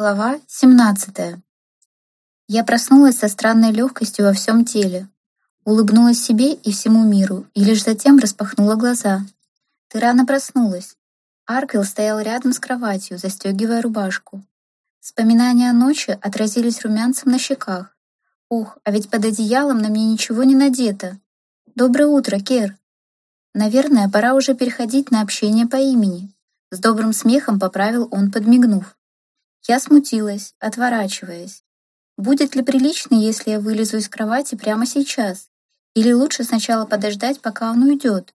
Глава 17. Я проснулась со странной легкостью во всем теле. Улыбнулась себе и всему миру, и лишь затем распахнула глаза. «Ты рано проснулась». Арквилл стоял рядом с кроватью, застегивая рубашку. Вспоминания о ночи отразились румянцем на щеках. «Ох, а ведь под одеялом на мне ничего не надето. Доброе утро, Кер». Наверное, пора уже переходить на общение по имени. С добрым смехом поправил он, подмигнув. Я смутилась, отворачиваясь. Будет ли прилично, если я вылезу из кровати прямо сейчас? Или лучше сначала подождать, пока он уйдет?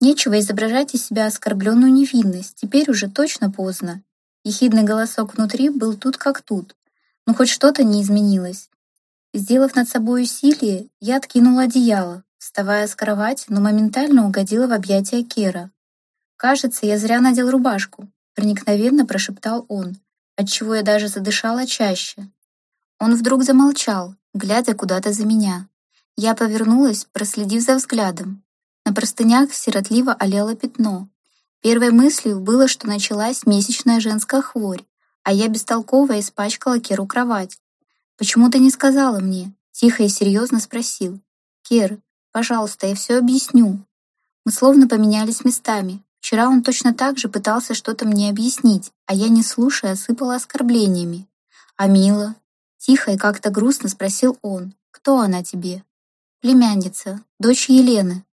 Нечего изображать из себя оскорбленную невинность, теперь уже точно поздно. Ехидный голосок внутри был тут как тут. Но хоть что-то не изменилось. Сделав над собой усилие, я откинула одеяло, вставая с кровати, но моментально угодила в объятия Кера. «Кажется, я зря надел рубашку», — проникновенно прошептал он, отчего я даже задышала чаще. Он вдруг замолчал, глядя куда-то за меня. Я повернулась, проследив за взглядом. На простынях сиротливо олело пятно. Первой мыслью было, что началась месячная женская хворь, а я бестолково испачкала Керу кровать. «Почему ты не сказала мне?» Тихо и серьезно спросил. «Кер, пожалуйста, я все объясню». Мы словно поменялись местами. Вчера он точно так же пытался что-то мне объяснить, а я, не слушая, сыпала оскорблениями. «А Мила?» Тихо и как-то грустно спросил он. «Кто она тебе?» «Племянница, дочь Елены.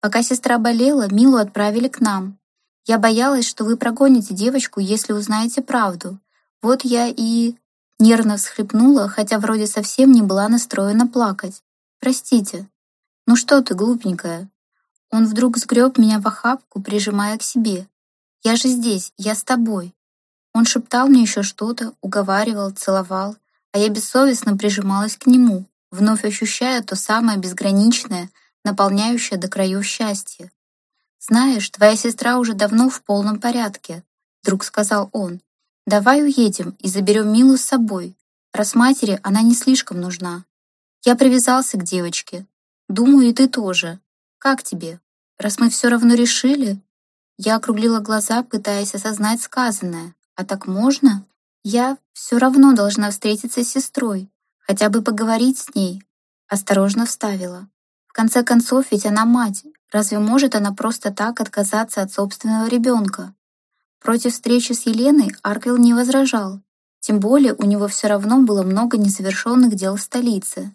Пока сестра болела, Милу отправили к нам. Я боялась, что вы прогоните девочку, если узнаете правду. Вот я и...» Нервно всхлипнула, хотя вроде совсем не была настроена плакать. «Простите». «Ну что ты, глупенькая?» Он вдруг сгреб меня в охапку, прижимая к себе. «Я же здесь, я с тобой». Он шептал мне еще что-то, уговаривал, целовал, а я бессовестно прижималась к нему, вновь ощущая то самое безграничное, наполняющее до краев счастье. «Знаешь, твоя сестра уже давно в полном порядке», — вдруг сказал он. «Давай уедем и заберем Милу с собой. Раз матери она не слишком нужна. Я привязался к девочке. Думаю, и ты тоже. Как тебе? Раз мы все равно решили...» Я округлила глаза, пытаясь осознать сказанное. «А так можно?» «Я все равно должна встретиться с сестрой, хотя бы поговорить с ней», осторожно вставила. «В конце концов, ведь она мать. Разве может она просто так отказаться от собственного ребенка?» Против встречи с Еленой Арквилл не возражал. Тем более у него все равно было много незавершенных дел в столице.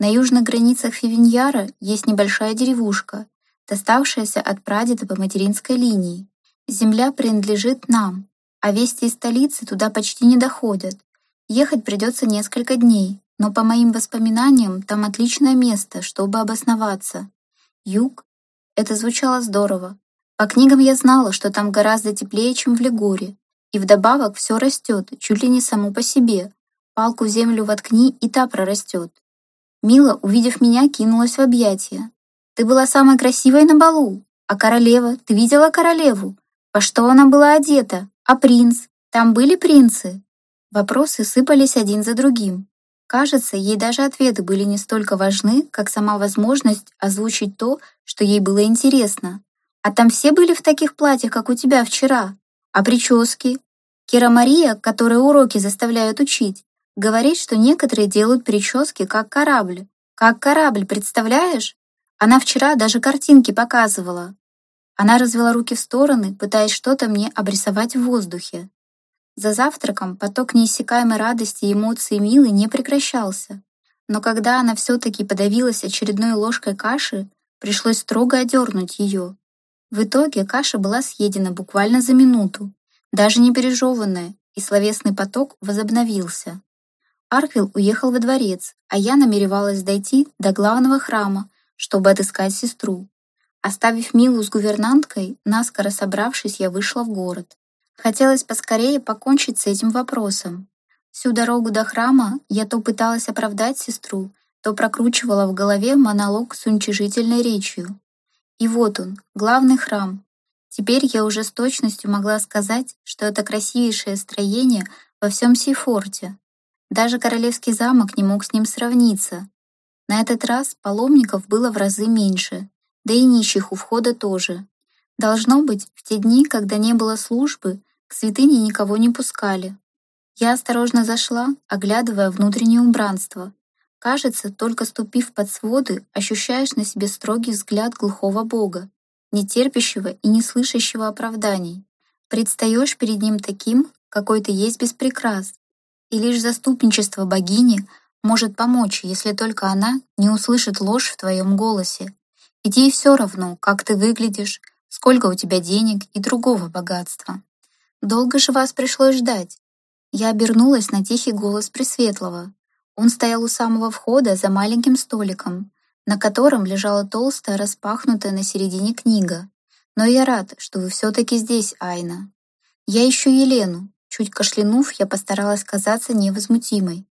На южных границах Фивиньяра есть небольшая деревушка, доставшаяся от прадеда по материнской линии. Земля принадлежит нам, а вести из столицы туда почти не доходят. Ехать придется несколько дней, но по моим воспоминаниям там отличное место, чтобы обосноваться. Юг? Это звучало здорово. По книгам я знала, что там гораздо теплее, чем в Лигуре, и вдобавок все растет, чуть ли не само по себе. Палку в землю воткни, и та прорастет. Мила, увидев меня, кинулась в объятия. «Ты была самой красивой на балу. А королева? Ты видела королеву? Во что она была одета? А принц? Там были принцы?» Вопросы сыпались один за другим. Кажется, ей даже ответы были не столько важны, как сама возможность озвучить то, что ей было интересно. «А там все были в таких платьях, как у тебя вчера? А прически? Кира Мария, которая уроки заставляют учить, Говорит, что некоторые делают прически как корабль. Как корабль, представляешь? Она вчера даже картинки показывала. Она развела руки в стороны, пытаясь что-то мне обрисовать в воздухе. За завтраком поток неиссякаемой радости и эмоций Милы не прекращался. Но когда она все-таки подавилась очередной ложкой каши, пришлось строго одернуть ее. В итоге каша была съедена буквально за минуту, даже не пережеванная, и словесный поток возобновился. Арквилл уехал во дворец, а я намеревалась дойти до главного храма, чтобы отыскать сестру. Оставив Милу с гувернанткой, наскоро собравшись, я вышла в город. Хотелось поскорее покончить с этим вопросом. Всю дорогу до храма я то пыталась оправдать сестру, то прокручивала в голове монолог с уничижительной речью. И вот он, главный храм. Теперь я уже с точностью могла сказать, что это красивейшее строение во всем Сейфорте. Даже королевский замок не мог с ним сравниться. На этот раз паломников было в разы меньше, да и нищих у входа тоже. Должно быть, в те дни, когда не было службы, к святыне никого не пускали. Я осторожно зашла, оглядывая внутреннее убранство. Кажется, только ступив под своды, ощущаешь на себе строгий взгляд глухого бога, не терпящего и не слышащего оправданий. Предстаешь перед ним таким, какой ты есть без прикрас, и лишь заступничество богини может помочь, если только она не услышит ложь в твоем голосе. Ведь ей все равно, как ты выглядишь, сколько у тебя денег и другого богатства. Долго же вас пришлось ждать. Я обернулась на тихий голос Пресветлого. Он стоял у самого входа за маленьким столиком, на котором лежала толстая, распахнутая на середине книга. Но я рад, что вы все-таки здесь, Айна. Я ищу Елену. Чуть кашлянув, я постаралась казаться невозмутимой.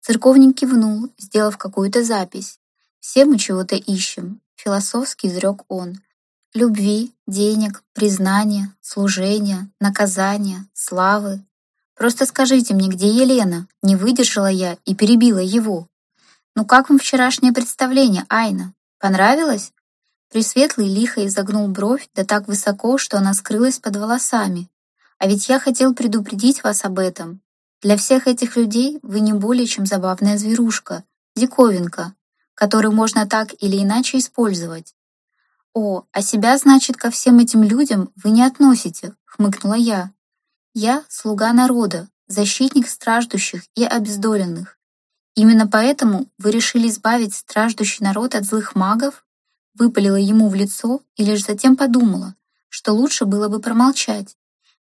Церковник кивнул, сделав какую-то запись. «Все мы чего-то ищем», — философски изрек он. «Любви, денег, признания, служения, наказания, славы. Просто скажите мне, где Елена?» Не выдержала я и перебила его. «Ну как вам вчерашнее представление, Айна? Понравилось?» Пресветлый лихо изогнул бровь да так высоко, что она скрылась под волосами. А ведь я хотел предупредить вас об этом. Для всех этих людей вы не более чем забавная зверушка, диковинка, которую можно так или иначе использовать. «О, а себя, значит, ко всем этим людям вы не относите», — хмыкнула я. «Я — слуга народа, защитник страждущих и обездоленных. Именно поэтому вы решили избавить страждущий народ от злых магов?» Выпалила ему в лицо и лишь затем подумала, что лучше было бы промолчать.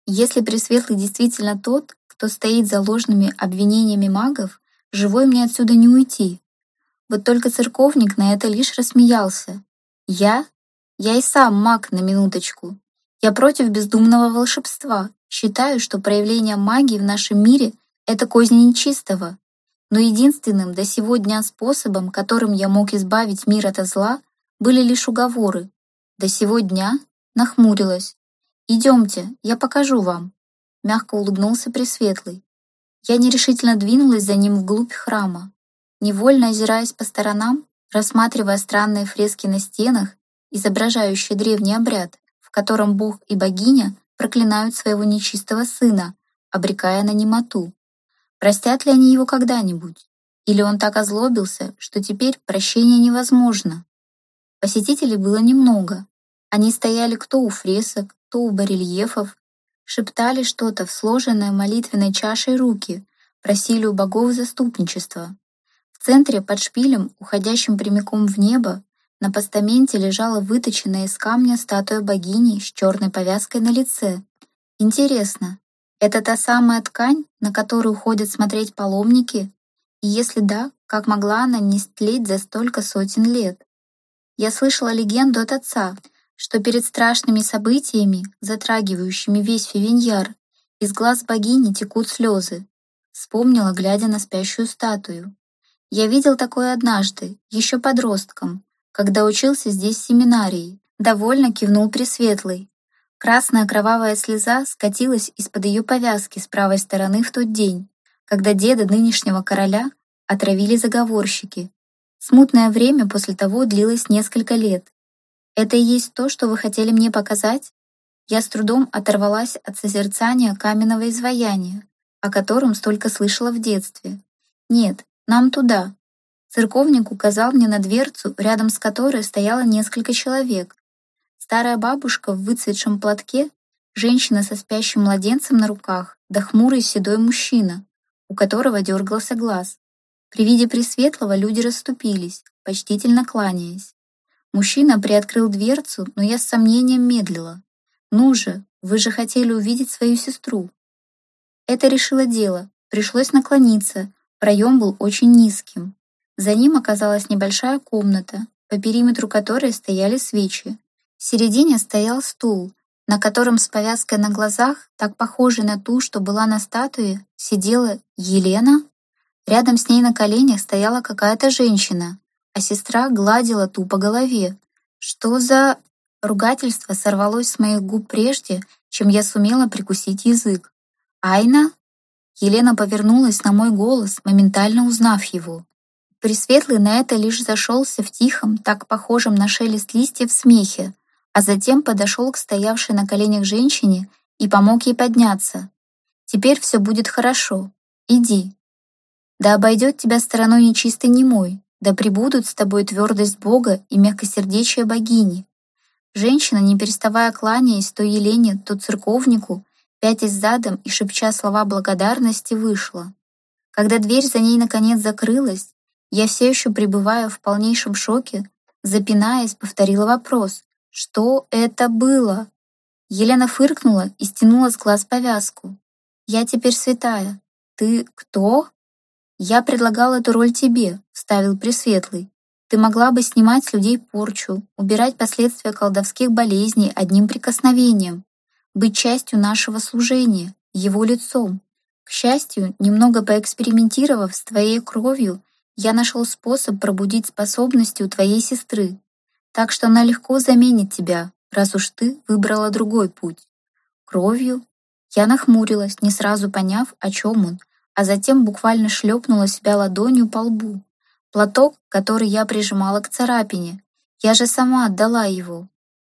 Если Пресветлый действительно тот, кто стоит за ложными обвинениями магов, живой мне отсюда не уйти. Вот только церковник на это лишь рассмеялся. Я? Я и сам маг на минуточку. Я против бездумного волшебства. Считаю, что проявление магии в нашем мире — это козни нечистого. Но единственным до сегодня способом, которым я мог избавить мир от зла, были лишь уговоры. До сего дня нахмурилась. «Идемте, я покажу вам», — мягко улыбнулся Пресветлый. Я нерешительно двинулась за ним вглубь храма, невольно озираясь по сторонам, рассматривая странные фрески на стенах, изображающие древний обряд, в котором бог и богиня проклинают своего нечистого сына, обрекая на немоту. Простят ли они его когда-нибудь? Или он так озлобился, что теперь прощение невозможно? Посетителей было немного. Они стояли кто у фресок, то у барельефов, шептали что-то в сложенной молитвенной чашей руки, просили у богов заступничества. В центре под шпилем, уходящим прямиком в небо, на постаменте лежала выточенная из камня статуя богини с черной повязкой на лице. Интересно, это та самая ткань, на которую ходят смотреть паломники? И если да, как могла она не стлеть за столько сотен лет? Я слышала легенду от отца, что перед страшными событиями, затрагивающими весь Фивиньяр, из глаз богини текут слезы. Вспомнила, глядя на спящую статую. Я видел такое однажды, еще подростком, когда учился здесь в семинарии. Довольно кивнул Пресветлый. Красная кровавая слеза скатилась из-под ее повязки с правой стороны в тот день, когда деда нынешнего короля отравили заговорщики. Смутное время после того длилось несколько лет, это и есть то, что вы хотели мне показать? Я с трудом оторвалась от созерцания каменного изваяния, о котором столько слышала в детстве. Нет, нам туда. Церковник указал мне на дверцу, рядом с которой стояло несколько человек. Старая бабушка в выцветшем платке, женщина со спящим младенцем на руках, да хмурый седой мужчина, у которого дергался глаз. При виде Пресветлого люди расступились, почтительно кланяясь. Мужчина приоткрыл дверцу, но я с сомнением медлила. «Ну же, вы же хотели увидеть свою сестру». Это решило дело. Пришлось наклониться. Проем был очень низким. За ним оказалась небольшая комната, по периметру которой стояли свечи. В середине стоял стул, на котором с повязкой на глазах, так похожей на ту, что была на статуе, сидела Елена. Рядом с ней на коленях стояла какая-то женщина, а сестра гладила ту по голове. Что за... Ругательство сорвалось с моих губ прежде, чем я сумела прикусить язык. «Айна?» Елена повернулась на мой голос, моментально узнав его. Пресветлый на это лишь зашелся в тихом, так похожем на шелест листьев смехе, а затем подошел к стоявшей на коленях женщине и помог ей подняться. «Теперь все будет хорошо. Иди. Да обойдет тебя стороной нечистой немой, да пребудут с тобой твердость Бога и мягкосердечие богини. Женщина, не переставая кланяясь то Елене, то церковнику, пятясь задом и шепча слова благодарности, вышла. Когда дверь за ней наконец закрылась, я все еще пребывая в полнейшем шоке, запинаясь, повторила вопрос «Что это было?». Елена фыркнула и стянула с глаз повязку. «Я теперь святая. Ты кто?» «Я предлагал эту роль тебе», — вставил Пресветлый. «Ты могла бы снимать с людей порчу, убирать последствия колдовских болезней одним прикосновением, быть частью нашего служения, его лицом. К счастью, немного поэкспериментировав с твоей кровью, я нашел способ пробудить способности у твоей сестры, так что она легко заменит тебя, раз уж ты выбрала другой путь. Кровью? Я нахмурилась, не сразу поняв, о чем он, а затем буквально шлепнула себя ладонью по лбу. Платок, который я прижимала к царапине. Я же сама отдала его.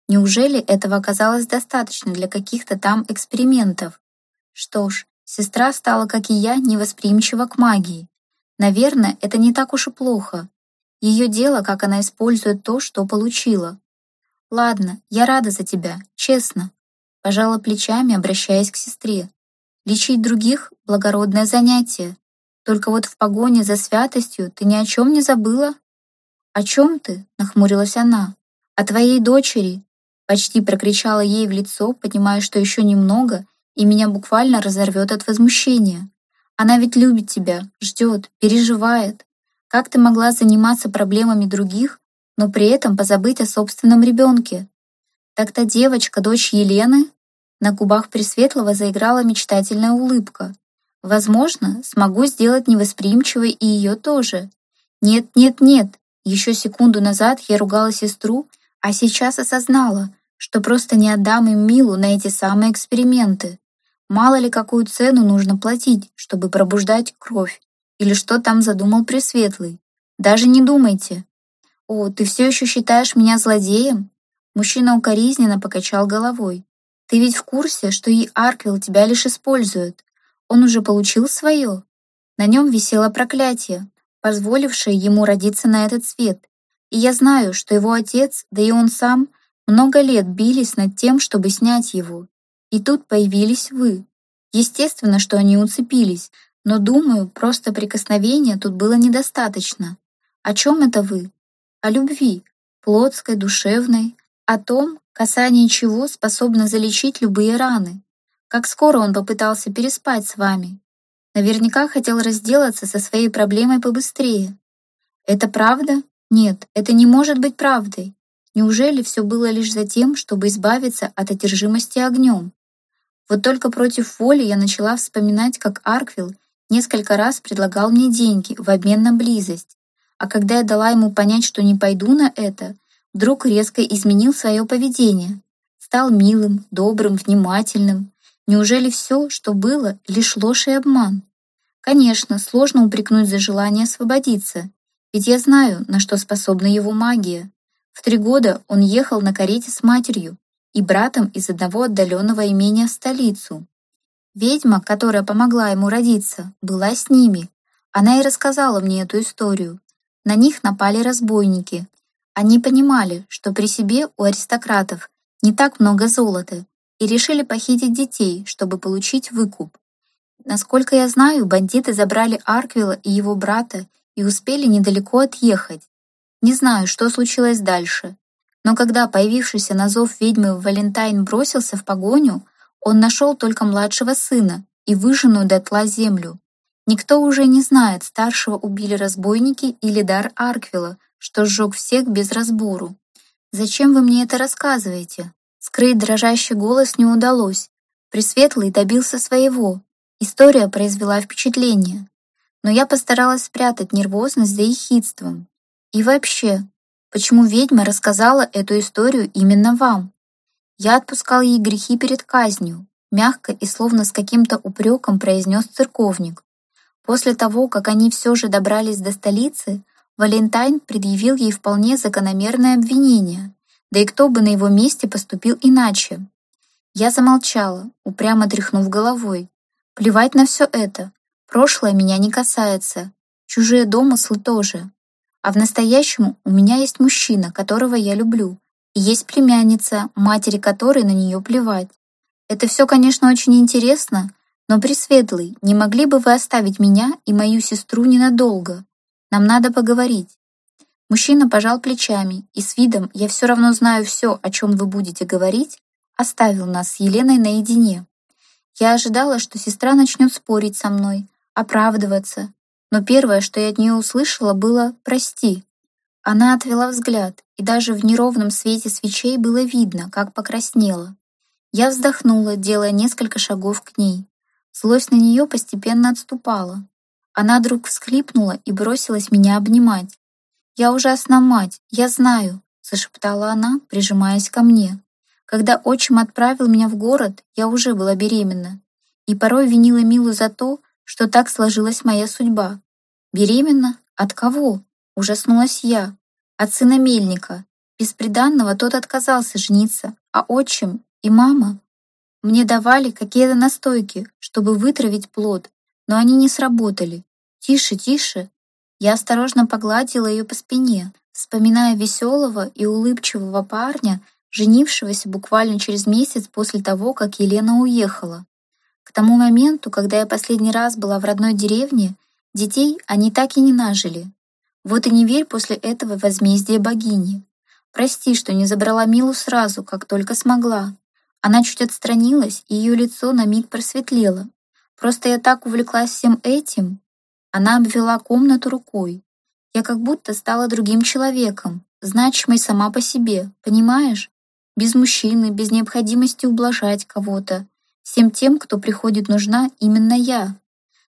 Неужели этого оказалось достаточно для каких-то там экспериментов? Что ж, сестра стала, как и я, невосприимчива к магии. Наверное, это не так уж и плохо. Ее дело, как она использует то, что получила. Ладно, я рада за тебя, честно. Пожала плечами, обращаясь к сестре. Лечить других — благородное занятие. Только вот в погоне за святостью ты ни о чем не забыла. «О чем ты?» — нахмурилась она. «О твоей дочери!» Почти прокричала ей в лицо, понимая, что еще немного, и меня буквально разорвет от возмущения. Она ведь любит тебя, ждет, переживает. Как ты могла заниматься проблемами других, но при этом позабыть о собственном ребенке? Так та девочка, дочь Елены, на губах Пресветлого заиграла мечтательная улыбка. Возможно, смогу сделать невосприимчивой и ее тоже. Нет, нет, нет. Еще секунду назад я ругала сестру, а сейчас осознала, что просто не отдам им Милу на эти самые эксперименты. Мало ли какую цену нужно платить, чтобы пробуждать кровь. Или что там задумал Пресветлый. Даже не думайте. О, ты все еще считаешь меня злодеем? Мужчина укоризненно покачал головой. Ты ведь в курсе, что и Арквилл тебя лишь использует. Он уже получил свое. На нем висело проклятие, позволившее ему родиться на этот свет. И я знаю, что его отец, да и он сам, много лет бились над тем, чтобы снять его. И тут появились вы. Естественно, что они уцепились, но, думаю, просто прикосновения тут было недостаточно. О чем это вы? О любви, плотской, душевной, о том, касание чего способно залечить любые раны. Как скоро он попытался переспать с вами. Наверняка хотел разделаться со своей проблемой побыстрее. Это правда? Нет, это не может быть правдой. Неужели все было лишь за тем, чтобы избавиться от одержимости огнем? Вот только против воли я начала вспоминать, как Арквилл несколько раз предлагал мне деньги в обмен на близость, а когда я дала ему понять, что не пойду на это, вдруг резко изменил свое поведение. Стал милым, добрым, внимательным. Неужели все, что было, лишь ложь и обман? Конечно, сложно упрекнуть за желание освободиться, ведь я знаю, на что способна его магия. В три года он ехал на карете с матерью и братом из одного отдаленного имения в столицу. Ведьма, которая помогла ему родиться, была с ними. Она и рассказала мне эту историю. На них напали разбойники, они понимали, что при себе у аристократов не так много золота, и решили похитить детей, чтобы получить выкуп. Насколько я знаю, бандиты забрали Арквилла и его брата и успели недалеко отъехать. Не знаю, что случилось дальше, но когда появившийся на зов ведьмы Валентайн бросился в погоню, он нашел только младшего сына и выжженную дотла землю. Никто уже не знает, старшего убили разбойники или дар Арквилла, что сжег всех без разбору. «Зачем вы мне это рассказываете?» Скрыть дрожащий голос не удалось. Пресветлый добился своего. История произвела впечатление. Но я постаралась спрятать нервозность за ехидством. И вообще, почему ведьма рассказала эту историю именно вам? Я отпускал ей грехи перед казнью, мягко и словно с каким-то упреком произнес церковник. После того, как они все же добрались до столицы, Валентайн предъявил ей вполне закономерное обвинение, да и кто бы на его месте поступил иначе. Я замолчала, упрямо тряхнув головой. Плевать на все это. Прошлое меня не касается, чужие домыслы тоже. А в настоящем у меня есть мужчина, которого я люблю, и есть племянница, матери которой на нее плевать. Это все, конечно, очень интересно, но, Пресветлый, не могли бы вы оставить меня и мою сестру ненадолго? Нам надо поговорить. Мужчина пожал плечами и с видом «я все равно знаю все, о чем вы будете говорить», оставил нас с Еленой наедине. Я ожидала, что сестра начнет спорить со мной, оправдываться, но первое, что я от нее услышала, было «прости». Она отвела взгляд, и даже в неровном свете свечей было видно, как покраснела. Я вздохнула, делая несколько шагов к ней. Злость на нее постепенно отступала. Она вдруг всхлипнула и бросилась меня обнимать. «Я ужасна мать, я знаю», — зашептала она, прижимаясь ко мне. Когда отчим отправил меня в город, я уже была беременна. И порой винила Милу за то, что так сложилась моя судьба. Беременна? От кого? Ужаснулась я. От сына Мельника. Бесприданного тот отказался жениться, а отчим и мама мне давали какие-то настойки, чтобы вытравить плод, но они не сработали. Тише, тише, я осторожно погладила ее по спине, вспоминая веселого и улыбчивого парня, женившегося буквально через месяц после того, как Елена уехала. К тому моменту, когда я последний раз была в родной деревне, детей они так и не нажили. Вот и не верь после этого возмездия богини. Прости, что не забрала Милу сразу, как только смогла. Она чуть отстранилась, и ее лицо на миг просветлело. Просто я так увлеклась всем этим, она обвела комнату рукой. Я как будто стала другим человеком, значимой сама по себе, понимаешь? Без мужчины, без необходимости ублажать кого-то. Всем тем, кто приходит нужна, именно я.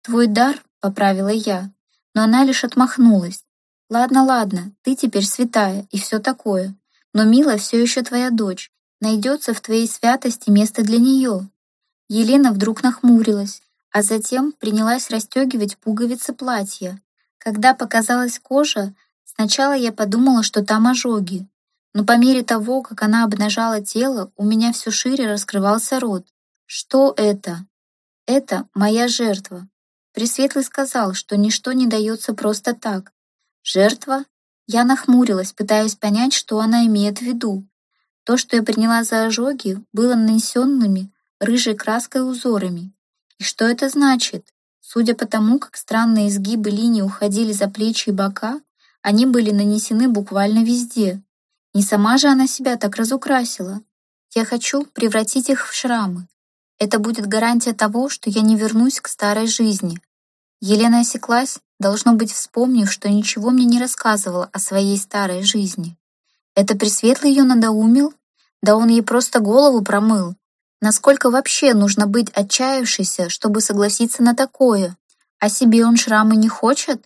Твой дар, поправила я, но она лишь отмахнулась. Ладно, ладно, ты теперь святая и все такое. Но Мила все еще твоя дочь. Найдется в твоей святости место для нее. Елена вдруг нахмурилась, а затем принялась расстегивать пуговицы платья. Когда показалась кожа, сначала я подумала, что там ожоги, но по мере того, как она обнажала тело, у меня все шире раскрывался рот. Что это? Это моя жертва. Пресветлый сказал, что ничто не дается просто так. Жертва? Я нахмурилась, пытаясь понять, что она имеет в виду. То, что я приняла за ожоги, было нанесенными рыжей краской узорами, и что это значит? Судя по тому, как странные изгибы линий уходили за плечи и бока, они были нанесены буквально везде. Не сама же она себя так разукрасила. Я хочу превратить их в шрамы. Это будет гарантия того, что я не вернусь к старой жизни. Елена осеклась, должно быть, вспомнив, что ничего мне не рассказывала о своей старой жизни. Это Пресветлый ее надоумил? Да он ей просто голову промыл. Насколько вообще нужно быть отчаявшейся, чтобы согласиться на такое? А себе он шрамы не хочет?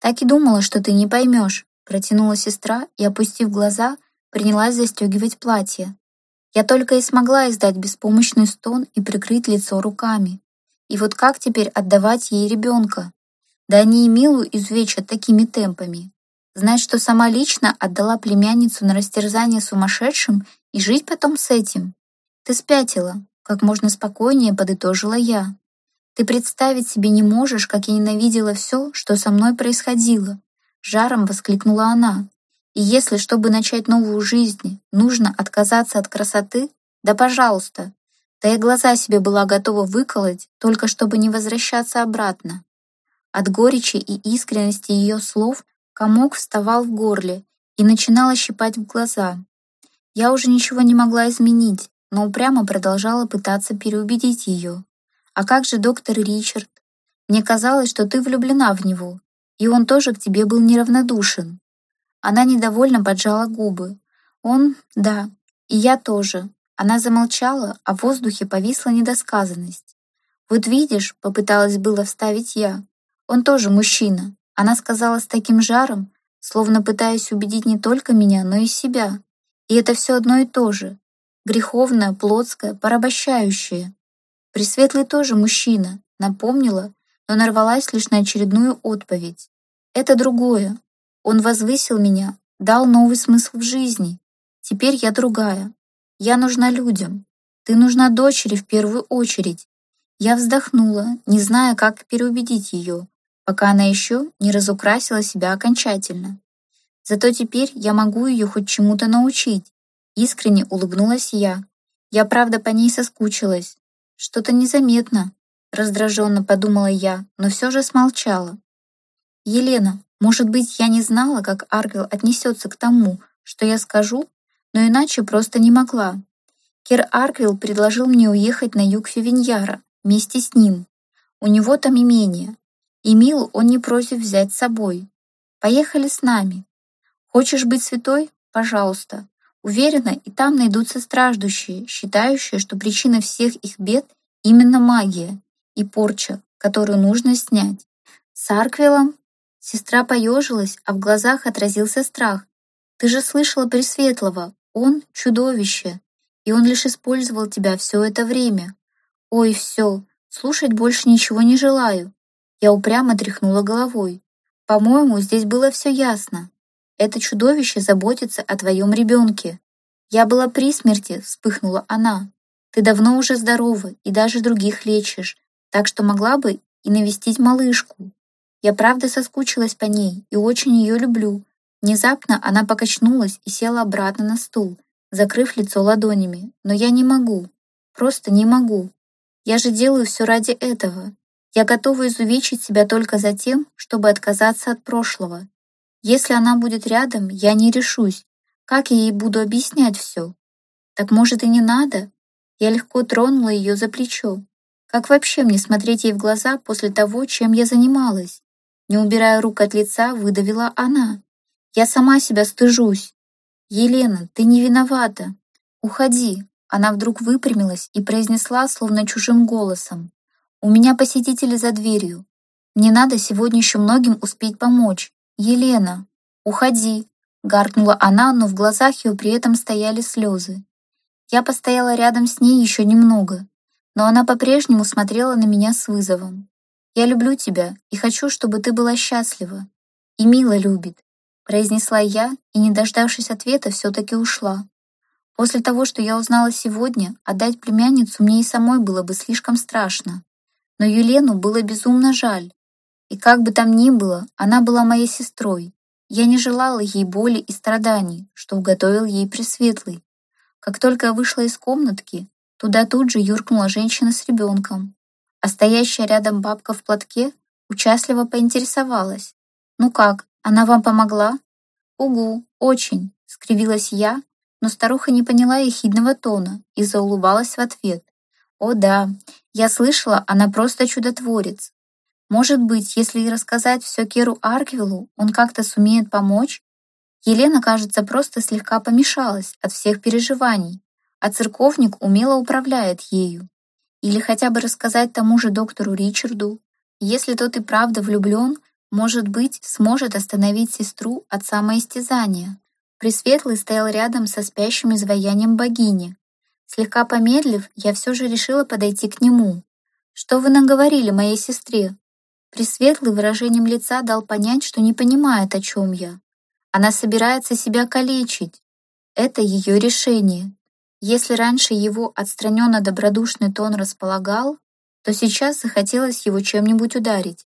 Так и думала, что ты не поймешь. Протянула сестра и, опустив глаза, принялась застегивать платье. Я только и смогла издать беспомощный стон и прикрыть лицо руками. И вот как теперь отдавать ей ребенка? Да они и Милу изувечат такими темпами. Знать, что сама лично отдала племянницу на растерзание сумасшедшим и жить потом с этим. «Ты спятила», — как можно спокойнее подытожила я. «Ты представить себе не можешь, как я ненавидела все, что со мной происходило», — жаром воскликнула она. «И если, чтобы начать новую жизнь, нужно отказаться от красоты, да пожалуйста». Да я глаза себе была готова выколоть, только чтобы не возвращаться обратно. От горечи и искренности ее слов комок вставал в горле и начинала щипать в глаза. Я уже ничего не могла изменить, но упрямо продолжала пытаться переубедить ее. «А как же доктор Ричард? Мне казалось, что ты влюблена в него, и он тоже к тебе был неравнодушен». Она недовольно поджала губы. «Он, да, и я тоже». Она замолчала, а в воздухе повисла недосказанность. «Вот видишь», — попыталась было вставить я, «он тоже мужчина». Она сказала с таким жаром, словно пытаясь убедить не только меня, но и себя. И это все одно и то же греховное, плотское, порабощающее. Пресветлый тоже мужчина, напомнила, но нарвалась лишь на очередную отповедь. Это другое. Он возвысил меня, дал новый смысл в жизни. Теперь я другая. Я нужна людям. Ты нужна дочери в первую очередь. Я вздохнула, не зная, как переубедить ее, пока она еще не разукрасила себя окончательно. Зато теперь я могу ее хоть чему-то научить. Искренне улыбнулась я. Я правда по ней соскучилась. Что-то незаметно, раздраженно подумала я, но все же смолчала. Елена, может быть, я не знала, как Аргел отнесется к тому, что я скажу, но иначе просто не могла. Кир Арквилл предложил мне уехать на юг Фивиньяра вместе с ним. У него там имение. И Милу он не просит взять с собой. Поехали с нами. Хочешь быть святой? Пожалуйста. Уверена, и там найдутся страждущие, считающие, что причина всех их бед именно магия и порча, которую нужно снять. С Арквилом сестра поежилась, а в глазах отразился страх. Ты же слышала Пресветлого, он — чудовище, и он лишь использовал тебя все это время. Ой, все, слушать больше ничего не желаю. Я упрямо тряхнула головой. По-моему, здесь было все ясно. Это чудовище заботится о твоем ребенке. Я была при смерти, вспыхнула она. Ты давно уже здорова и даже других лечишь, так что могла бы и навестить малышку. Я правда соскучилась по ней и очень ее люблю. Внезапно она покачнулась и села обратно на стул, закрыв лицо ладонями. Но я не могу. Просто не могу. Я же делаю все ради этого. Я готова изувечить себя только за тем, чтобы отказаться от прошлого. Если она будет рядом, я не решусь. Как я ей буду объяснять все? Так может и не надо? Я легко тронула ее за плечо. Как вообще мне смотреть ей в глаза после того, чем я занималась? Не убирая рук от лица, выдавила она. Я сама себя стыжусь. Елена, ты не виновата. Уходи. Она вдруг выпрямилась и произнесла словно чужим голосом. У меня посетители за дверью. Мне надо сегодня еще многим успеть помочь. Елена, уходи. Гаркнула она, но в глазах ее при этом стояли слезы. Я постояла рядом с ней еще немного, но она по-прежнему смотрела на меня с вызовом. «Я люблю тебя и хочу, чтобы ты была счастлива. И Мила любит», произнесла я и, не дождавшись ответа, все-таки ушла. После того, что я узнала сегодня, отдать племянницу мне и самой было бы слишком страшно. Но Юлену было безумно жаль. И как бы там ни было, она была моей сестрой. Я не желала ей боли и страданий, что уготовил ей Пресветлый. Как только я вышла из комнатки, туда тут же юркнула женщина с ребенком, а стоящая рядом бабка в платке участливо поинтересовалась. «Ну как, она вам помогла?» «Угу, очень», — скривилась я, но старуха не поняла ехидного тона и заулыбалась в ответ. «О да, я слышала, она просто чудотворец. Может быть, если и рассказать все Керу Арквиллу, он как-то сумеет помочь? Елена, кажется, просто слегка помешалась от всех переживаний, а церковник умело управляет ею. Или хотя бы рассказать тому же доктору Ричарду. Если тот и правда влюблен, может быть, сможет остановить сестру от самоистязания. Пресветлый стоял рядом со спящим изваянием богини, Слегка помедлив, я все же решила подойти к нему. «Что вы наговорили моей сестре?» Пресветлый выражением лица дал понять, что не понимает, о чем я. Она собирается себя калечить. Это ее решение. Если раньше его отстраненно добродушный тон располагал, то сейчас захотелось его чем-нибудь ударить.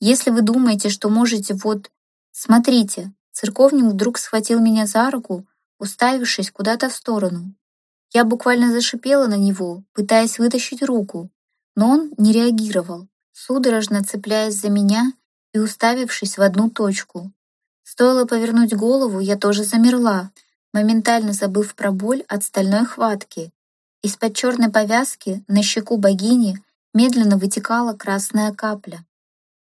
Если вы думаете, что можете вот... Смотрите, церковник вдруг схватил меня за руку, уставившись куда-то в сторону. Я буквально зашипела на него, пытаясь вытащить руку, но он не реагировал, судорожно цепляясь за меня и уставившись в одну точку. Стоило повернуть голову, я тоже замерла, моментально забыв про боль от стальной хватки. Из-под черной повязки на щеку богини медленно вытекала красная капля.